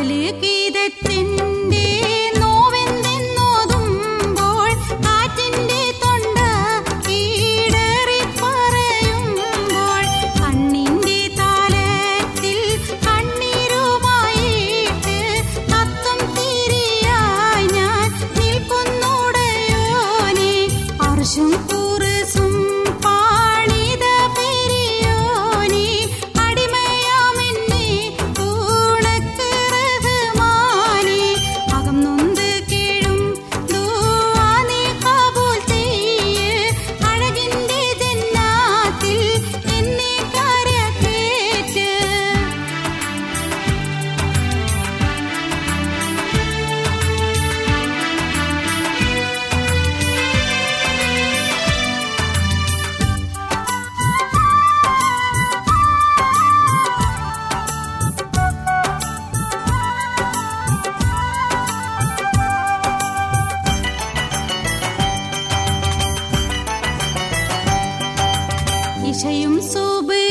கீதத்தின் शयं सोपे